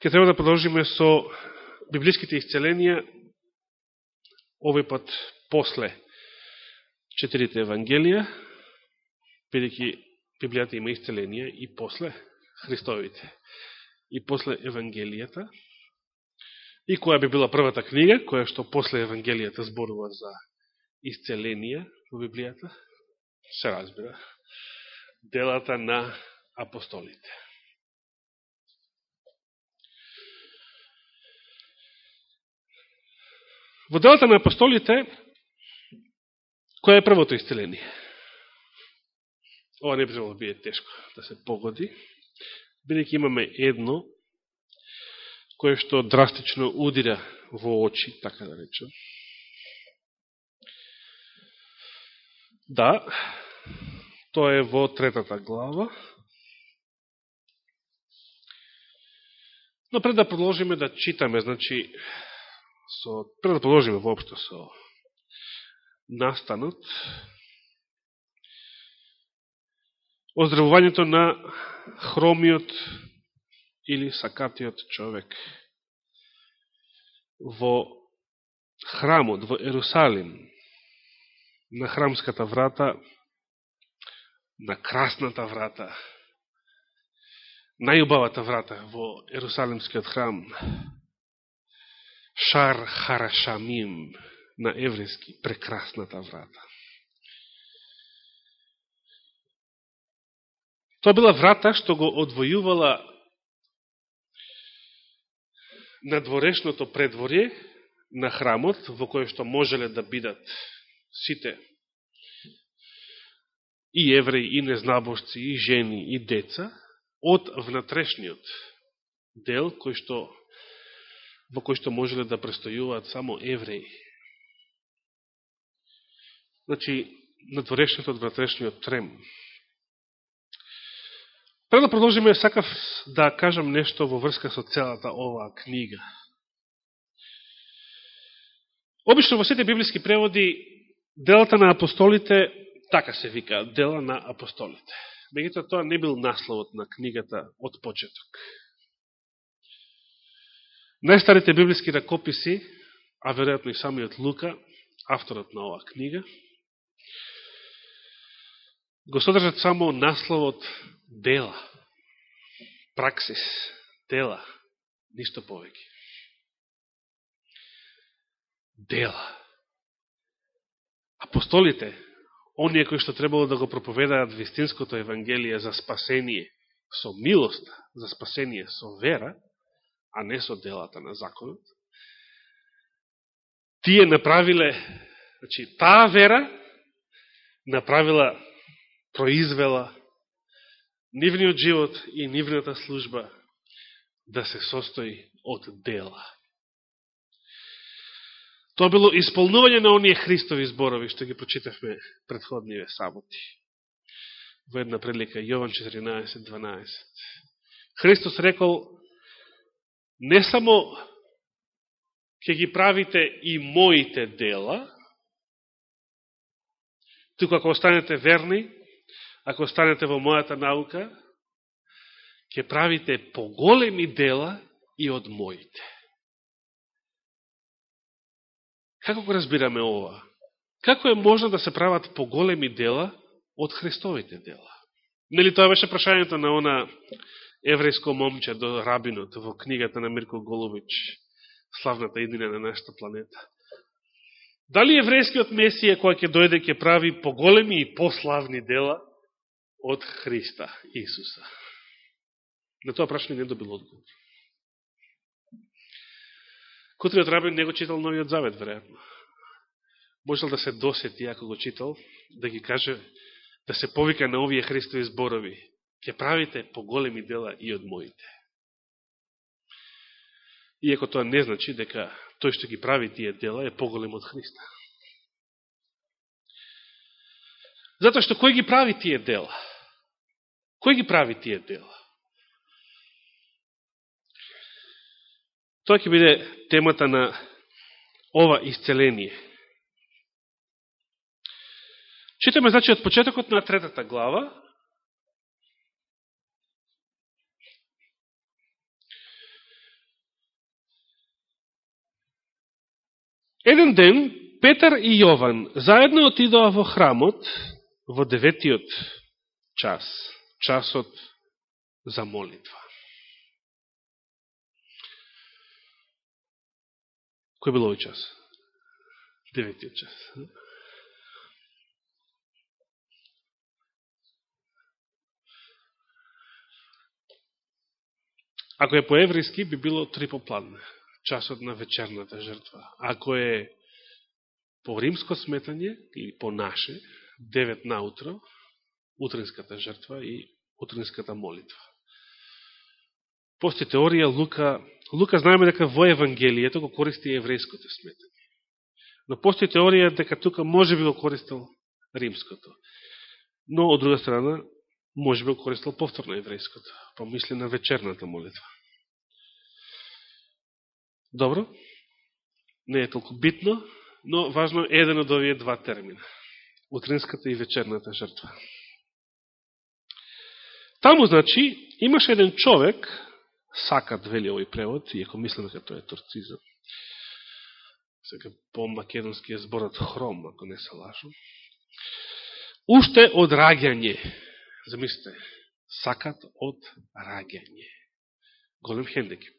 Ке треба да продолжиме со библиските исцеленија, овој пат после четирите Евангелија, бидеќи Библијата има исцеленија и после Христовите, и после Евангелијата, и која би била првата книга, која што после Евангелијата зборува за исцеленија во Библијата, се разбира, делата на апостолите. Во делата на апостолите, кој е првото исцеление? Ова не би trebalo да биде тешко да се погоди, бидеќи имаме едно, кое што драстично удира во очи, така да речем. Да, тоа е во третата глава. Но пред да продолжиме да читаме, значи, со, пред да продолжиме воопшто со настанот, оздравувањето на хромиот или сакатиот човек во храмот, во Ерусалим, на храмската врата, на красната врата, најубавата врата во Ерусалимскиот храм, Шар Харашамим на еврејски, прекрасната врата. Тоа била врата што го одвојувала надворешното предворје на храмот, во кој што можеле да бидат сите и евреи, и незнабожци, и жени, и деца, од внатрешниот дел, кој што во кој што можеле да престојуваат само евреи. Значи, надворешниот од вратрешниот трем. Пред да продолжиме, сакав да кажам нешто во врска со целата оваа книга. Обично во сите библиски преводи делата на апостолите така се вика, дела на апостолите. Мегуто тоа не бил насловот на книгата од почеток. Најстарите библиски ракописи, а веројатно и самиот Лука, авторот на оваа книга, го содржат само насловот дела, праксис, дела, ништо повеќе. Дела. Апостолите, оние кои што требало да го проповедаат вистинското Евангелие за спасение со милост, за спасение со вера, а не со делата на законот, тие направиле, значи, таа вера направила, произвела нивниот живот и нивната служба да се состои од дела. Тоа било исполнување на оние Христови зборови, што ги прочитавме предходниве саботи. Во една прилика, Јован 14.12. Христос рекол, не само ќе ги правите и моите дела, туку ако останете верни, ако останете во мојата наука, ќе правите поголеми дела и од моите. Како го разбираме ова? Како е можно да се прават поголеми дела од Христовите дела? Нели тоа беше прашањето на она еврејско момче до рабинот во книгата на Мирко Голубич, славната иднина на нашата планета. Дали еврејскиот Месија кој ќе дојде ќе прави поголеми и пославни дела од Христа, Исуса? На тоа прашање не добил одговор. Кутриот рабин не го читал Новиот Завет, веројатно. Можел да се досети, ако го читал, да ги каже, да се повика на овие Христови зборови ќе правите поголеми дела и од моите. Иако тоа не значи дека тој што ги прави тие дела е поголем од Христа. Затоа што кој ги прави тие дела? Кој ги прави тие дела? Тоа ќе биде темата на ова исцеление. Читаме, значи, од почетокот на третата глава, Еден ден, Петар и Јован заедно отидоа во храмот во деветиот час, часот за молитва. Кој бил овој час? Деветиот час. Ако е по-еврейски, би било три попладне, часот на вечерната жртва. Ако е по римско сметање или по наше, девет наутро, утринската жртва и утринската молитва. Пости теорија, Лука, Лука знаеме дека во Евангелието го користи еврејското сметање. Но постои теорија дека тука може би го користил римското. Но, од друга страна, може би го користил повторно еврејското. Помисли на вечерната молитва. Добро? Не е толку битно, но важно е еден од овие два термина. Утринската и вечерната жртва. Таму, значи, имаше еден човек, сакат, вели овој превод, иако мислам дека тоа е турцизам. Сега по-македонски е зборот хром, ако не се лажам. Уште од раѓање. Замислите, сакат од раѓање. Голем хендекип.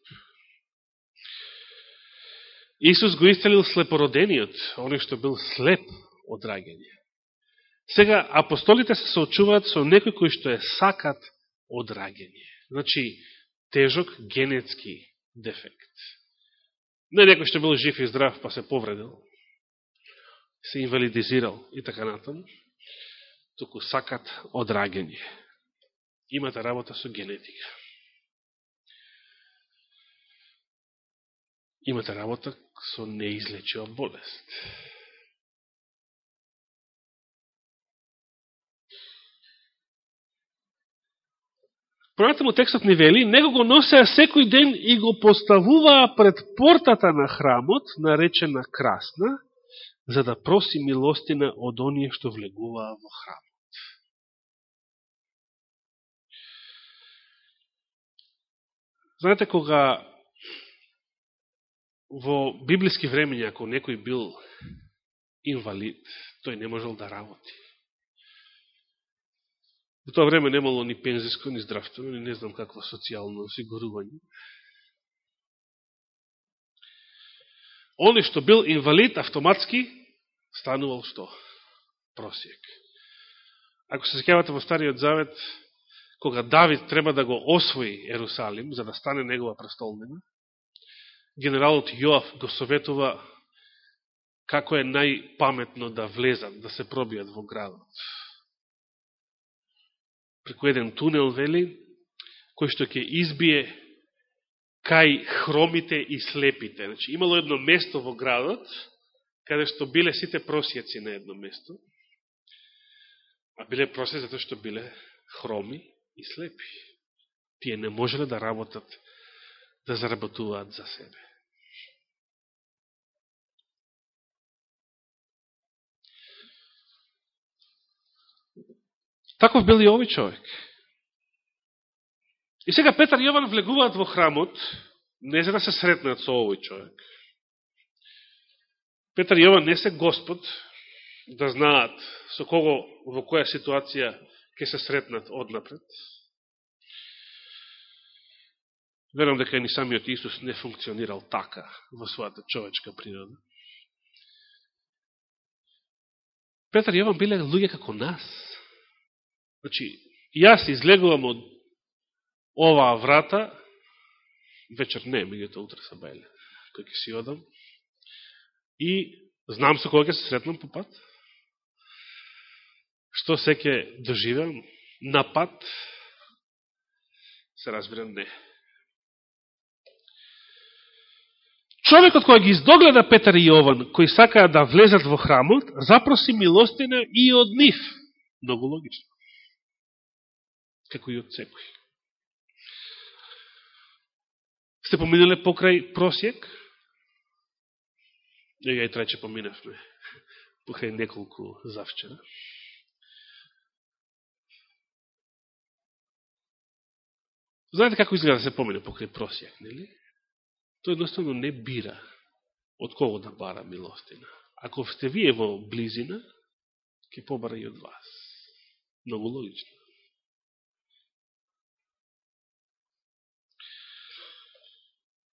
Исус го исцелил слепородениот, оној што бил слеп од раѓање. Сега, апостолите се соочуваат со некој кој што е сакат од раѓање. Значи, тежок генетски дефект. Не некој што бил жив и здрав, па се повредил, се инвалидизирал и така натаму, туку сакат од раѓање. Имате работа со генетика. Имате работа со неизлечива болест. Понатаму текстот ни вели, него го носеа секој ден и го поставуваа пред портата на храмот, наречена Красна, за да проси милостина од оние што влегуваа во храмот. Знаете, кога во библиски времења, ако некој бил инвалид, тој не можел да работи. Во тоа време немало ни пензиско, ни здравствено, ни не знам какво социјално осигурување. Оне што бил инвалид, автоматски станувал што? просек. Ако се секјавате во Стариот Завет, кога Давид треба да го освои Ерусалим, за да стане негова престолнина, генералот Јоав го советува како е најпаметно да влезат, да се пробијат во градот. Преку еден тунел, вели, кој што ќе избие кај хромите и слепите. Значи, имало едно место во градот, каде што биле сите просјаци на едно место, а биле просјаци затоа што биле хроми и слепи. Тие не можеле да работат, да заработуваат за себе. Таков бил и овој човек. И сега Петар и Јован влегуваат во храмот, не за да се сретнат со овој човек. Петар и Јован не се Господ, да знаат со кого, во која ситуација ќе се сретнат однапред. Верам дека ни самиот Исус не функционирал така во својата човечка природа. Петар и Јован биле луѓе како нас. Значи, јас излегувам од оваа врата, вечер не, меѓуто утре са бајле, кој ќе си одам, и знам со кога ќе се сретнам по пат, што се ќе доживам на пат, се разбирам не. Човекот кој ги издогледа Петар и Јован, кои сакаа да влезат во храмот, запроси милостина и од нив. Много логично како и од секој. Сте поминале покрај просјек? Ја и трече поминавме покрај неколку завчера. Знаете како изгледа да се помине покрај просјек, нели? Тој едноставно не бира од кого да бара милостина? Ако сте вие во близина, ќе побара и од вас. Много логично.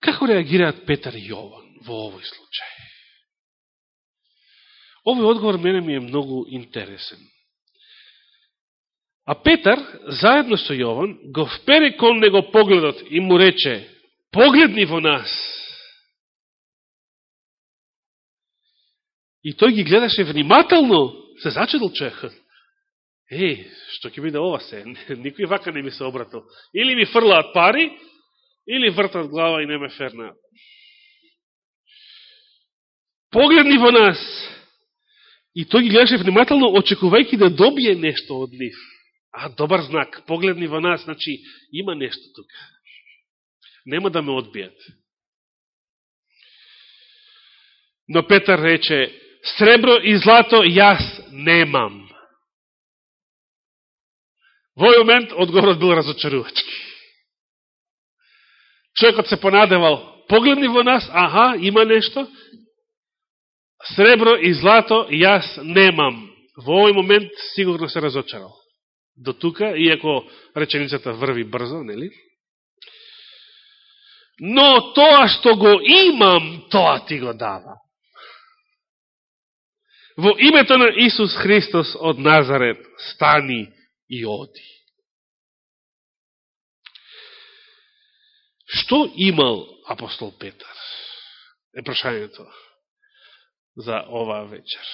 Како реагираат Петар и Јован во овој случај? Овој одговор мене ми е многу интересен. А Петар, заедно со Јован, го впере кон него погледот и му рече, погледни во нас. И тој ги гледаше внимателно, се зачудил чехот. Еј, што ќе биде ова се? Никој вака не ми се обратил. Или ми фрлаат пари, или вртат глава и не ме фернаат. Погледни во нас. И тој ги гледаше внимателно, очекувајќи да добие нешто од нив. А, добар знак. Погледни во нас, значи, има нешто тука. Нема да ме одбијат. Но Петар рече, сребро и злато јас немам. Во момент одговорот бил разочарувачки. Човекот се понадевал, погледни во нас, аха, има нешто, сребро и злато јас немам. Во овој момент сигурно се разочарал. До тука, иако реченицата врви брзо, нели? Но тоа што го имам, тоа ти го дава. Во името на Исус Христос од Назарет, стани и оди. Што имал апостол Петар? Е прашањето за оваа вечер.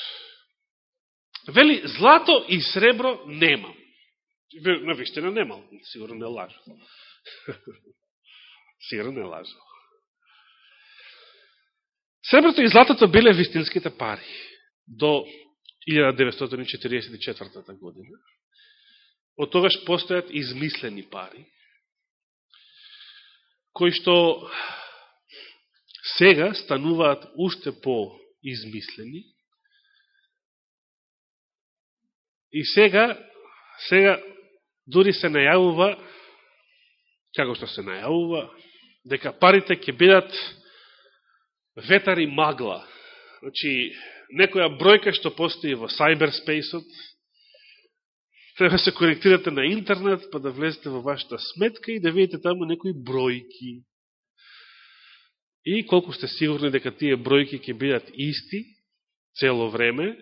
Вели, злато и сребро немам. На вистина немал, сигурно не лажал. сигурно не лажал. Среброто и златото биле вистинските пари до 1944 година. Од тогаш постојат измислени пари, кои што сега стануваат уште по измислени. И сега, сега дури се најавува, како што се најавува, дека парите ќе бидат ветар и магла. Значи, некоја бројка што постои во cyberspace-от, треба се конектирате на интернет, па да влезете во вашата сметка и да видите таму некои бројки. И колку сте сигурни дека тие бројки ќе бидат исти цело време,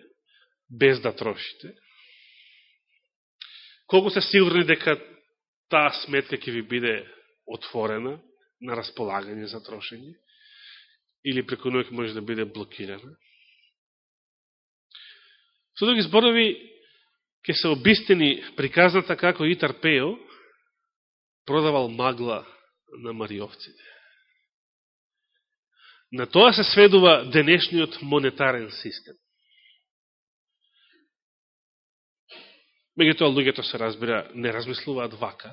без да трошите. Колку сте сигурни дека таа сметка ќе ви биде отворена на располагање за трошење, или преку ноќ може да биде блокирана. Со други зборови, ќе се обистени приказната како Итар Пео продавал магла на мариовците. На тоа се сведува денешниот монетарен систем. тоа луѓето се разбира, не размислуваат вака.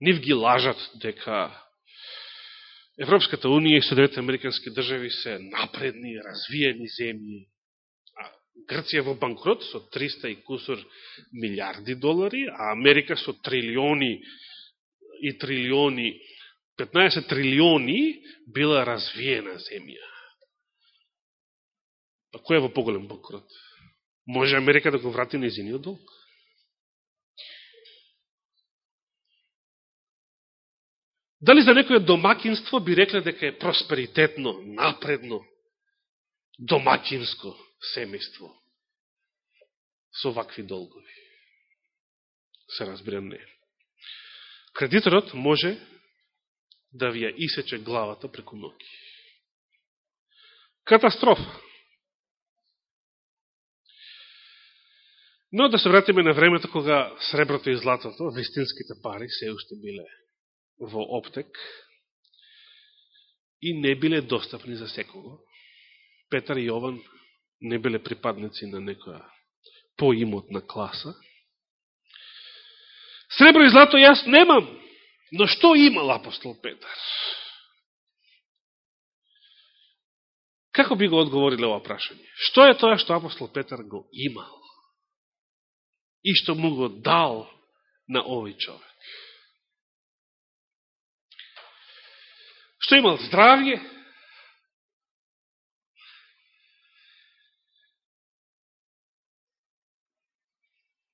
Нив ги лажат дека Европската Унија и Соединените Американски држави се напредни, развиени земји. Грција во банкрот со 300 и кусор милиарди долари, а Америка со трилиони и трилиони 15 трилиони била развиена земја. Па кој е во поголем банкрот? Може Америка да го врати незиниот долг? Дали за некоје домакинство би рекле дека е просперитетно, напредно, домакинско семејство со вакви долгови? Се разбирам не. Кредиторот може да ви ја исече главата преку ноги. Катастрофа. Но да се вратиме на времето кога среброто и златото, вистинските пари, се уште биле во оптек и не биле достапни за секого. Петар и Јован не биле припадници на некоја поимотна класа. Сребро и злато јас немам, Но што имал апостол Петар? Како би го одговориле ова прашање? Што е тоа што апостол Петар го имал? И што му го дал на овој човек? Што имал здравје?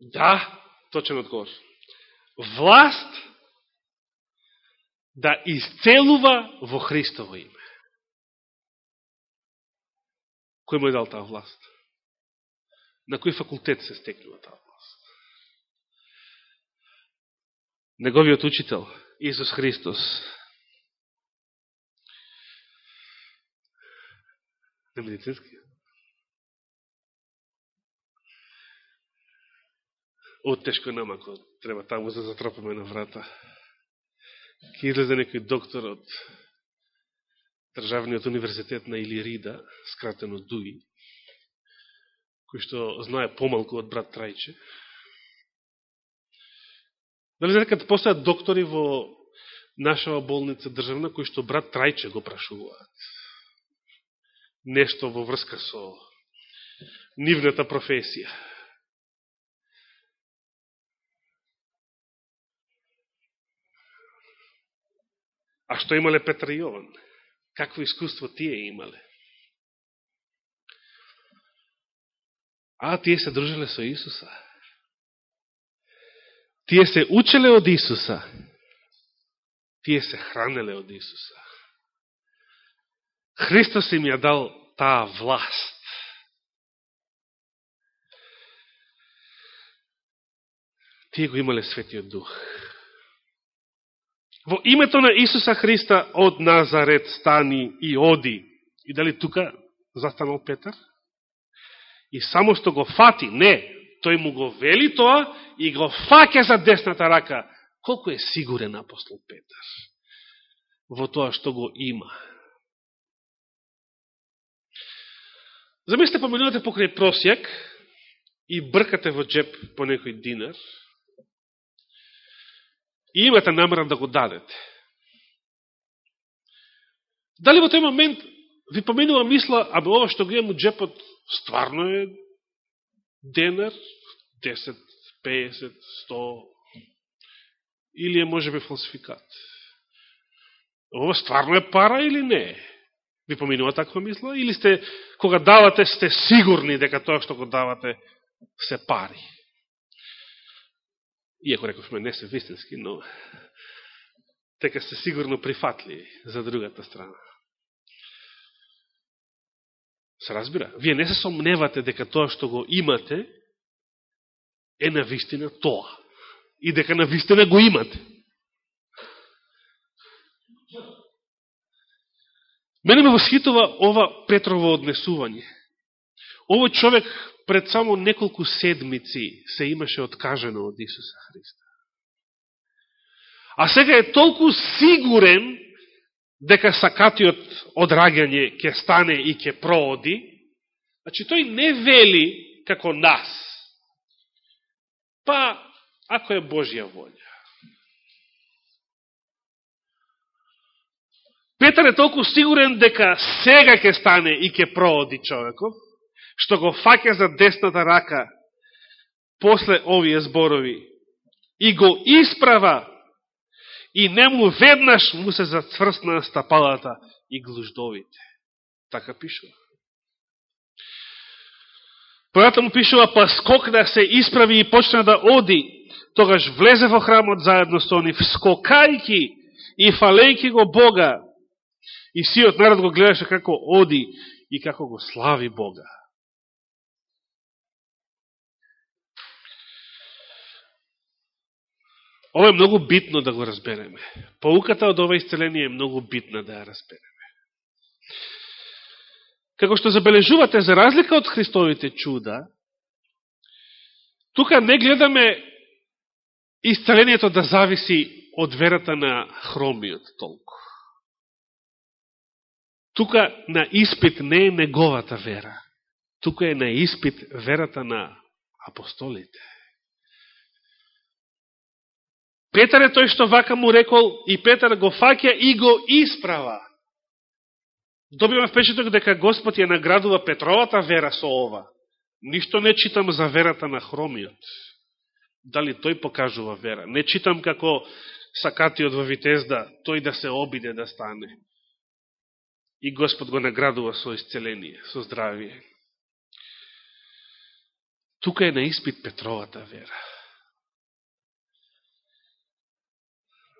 Да, точен одговор. Власт да исцелува во Христово име. Кој му е дал таа власт? На кој факултет се стекнува таа власт? Неговиот учител, Исус Христос, На медицински. Оттешко нам, ако треба таму да за затропаме на врата. Ке излезе некој доктор од Државниот универзитет на Илирида, скратено ДУИ, кој што знае помалку од брат Трајче. Дали знаете дека постојат доктори во нашава болница државна, кои што брат Трајче го прашуваат? Нешто во врска со нивната професија. А што имале Петра и Јован? какво искуство тие имале. А, тие се дружеле со Исуса. Тие се учеле од Исуса. Тие се хранеле од Исуса. Христос им ја дал таа власт. Тие го имале Светиот Дух. Во името на Исуса Христа од Назарет стани и оди. И дали тука застанал Петар? И само што го фати, не, тој му го вели тоа и го факе за десната рака. Колко е сигурен апостол Петар во тоа што го има? Замислите, поминувате покрај просјак и бркате во джеп по некој динар, и имате намера да го дадете. Дали во тој момент ви поменува мисла, абе ова што го имам у джепот стварно е денар, 10, 50, 100, или е може би фалсификат? Ова стварно е пара или не Ви поминува таква мисла? Или сте, кога давате, сте сигурни дека тоа што го давате се пари? Иако рековме не се вистински, но тека се сигурно прифатли за другата страна. Се разбира, вие не се сомневате дека тоа што го имате е на вистина тоа. И дека на вистина го имате. Мене ме восхитува ова Петрово однесување. Овој човек пред само неколку седмици се имаше откажено од Исуса Христа. А сега е толку сигурен дека сакатиот одрагање ќе стане и ќе прооди, значи тој не вели како нас. Па, ако е Божја волја. Петар е толку сигурен дека сега ќе стане и ќе прооди човеков, што го фаќа за десната рака после овие зборови и го исправа и нему веднаш му се зацврсна стапалата и глуждовите. Така пишува. Понатаму му пишува, па скокна да се исправи и почна да оди, тогаш влезе во храмот заедно со нив, скокајки и фалејки го Бога. И сиот народ го гледаше како оди и како го слави Бога. Ова е многу битно да го разбереме. Поуката од ова исцеление е многу битна да ја разбереме. Како што забележувате, за разлика од Христовите чуда, тука не гледаме исцелението да зависи од верата на хромиот толку. Тука на испит не е неговата вера. Тука е на испит верата на апостолите. Петар е тој што вака му рекол и Петар го фаќа и го исправа. Добивам впечаток дека Господ ја наградува Петровата вера со ова. Ништо не читам за верата на хромиот. Дали тој покажува вера. Не читам како сакатиот во Витезда, тој да се обиде да стане. И Господ го наградува со исцеление, со здравие. тука е на испит Петровата вера.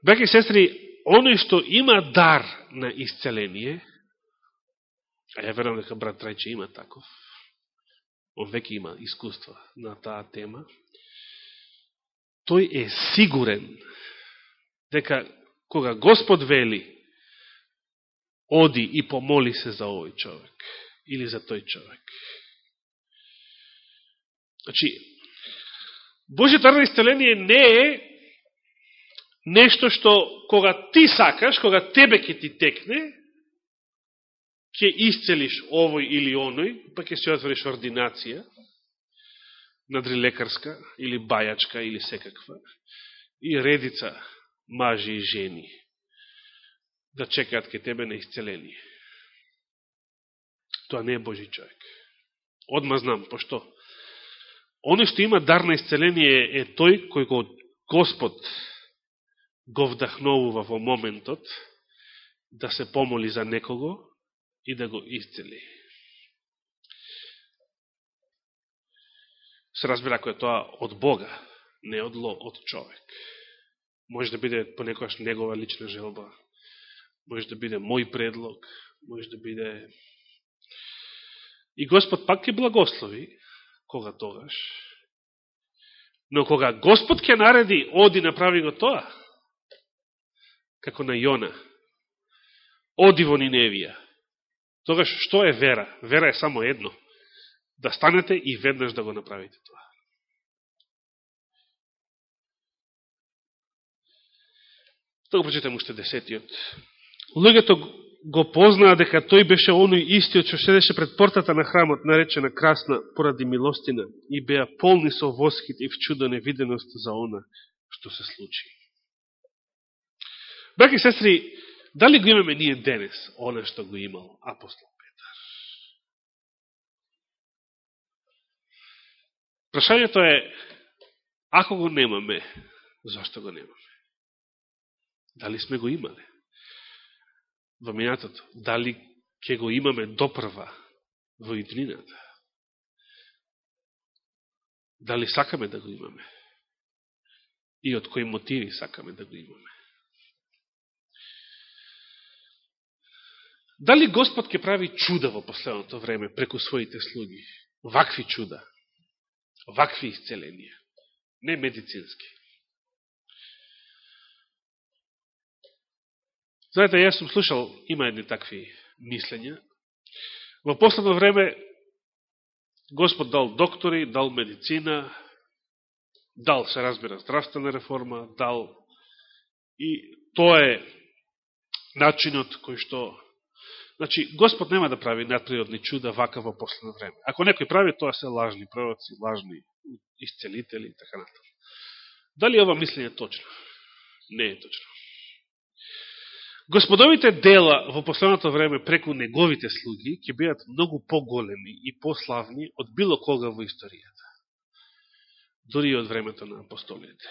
Беки сестри, оној што има дар на исцеление, а ја верам дека брат Трајче има таков, он веќе има искуство на таа тема, тој е сигурен дека кога Господ вели, оди и помоли се за овој човек или за тој човек. Значи, Божјата рана исцеление не е нешто што кога ти сакаш, кога тебе ќе ти текне, ќе исцелиш овој или оној, па ќе се отвориш ординација, надрилекарска, или бајачка, или секаква, и редица мажи и жени да чекаат ке тебе на исцеление. Тоа не е Божи човек. Одма знам, пошто оној што има дар на исцеление е тој кој го Господ го вдахновува во моментот да се помоли за некого и да го исцели. Се разбира кој е тоа од Бога, не од, ло, од човек. Може да биде понекојаш негова лична желба, може да биде мој предлог, може да биде... И Господ пак ќе благослови, кога тогаш, но кога Господ ќе нареди, оди направи го тоа, како на Јона. Оди во Ниневија. Тогаш, што е вера? Вера е само едно. Да станете и веднаш да го направите тоа. Тоа го прочитам уште десетиот. Луѓето го познаа дека тој беше оној истиот што седеше пред портата на храмот, наречена красна поради милостина, и беа полни со восхит и вчудо невиденост за она што се случи. Браки и сестри, дали го имаме ние денес, оно што го имал апостол Петар? Прашањето е, ако го немаме, зашто го немаме? Дали сме го имале? Во минатото, дали ќе го имаме допрва во иднината? Дали сакаме да го имаме? И од кои мотиви сакаме да го имаме? Дали Господ ќе прави чуда во последното време преку своите слуги? Вакви чуда. Вакви исцеленија. Не медицински. Знаете, јас сум слушал, има едни такви мислења. Во последно време Господ дал доктори, дал медицина, дал, се разбира, здравствена реформа, дал и тоа е начинот кој што Значи, Господ нема да прави надприродни чуда вака во последно време. Ако некој прави, тоа се лажни пророци, лажни исцелители и така натаму. Дали ова мислење точно? Не е точно. Господовите дела во последното време преку неговите слуги ќе бидат многу поголеми и пославни од било кога во историјата. Дори и од времето на апостолите.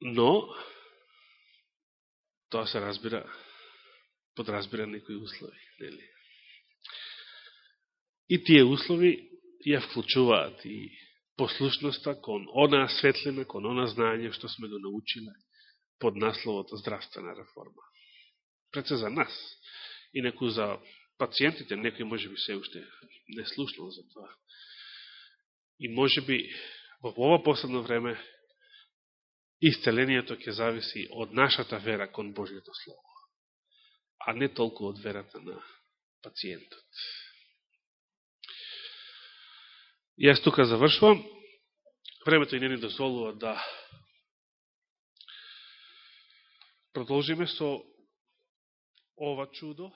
Но, тоа се разбира подразбира некои услови. Нели? И тие услови ја вклучуваат и послушноста кон она светлина, кон она знаење што сме го научиле под насловот здравствена реформа. Пред се за нас. Инаку за пациентите, некој може би се уште не слушнал за тоа. И може би во ова последно време исцелението ќе зависи од нашата вера кон Божијето Слово а не толку од верата на пациентот. Јас тука завршувам. Времето и не ни дозволува да продолжиме со ова чудо.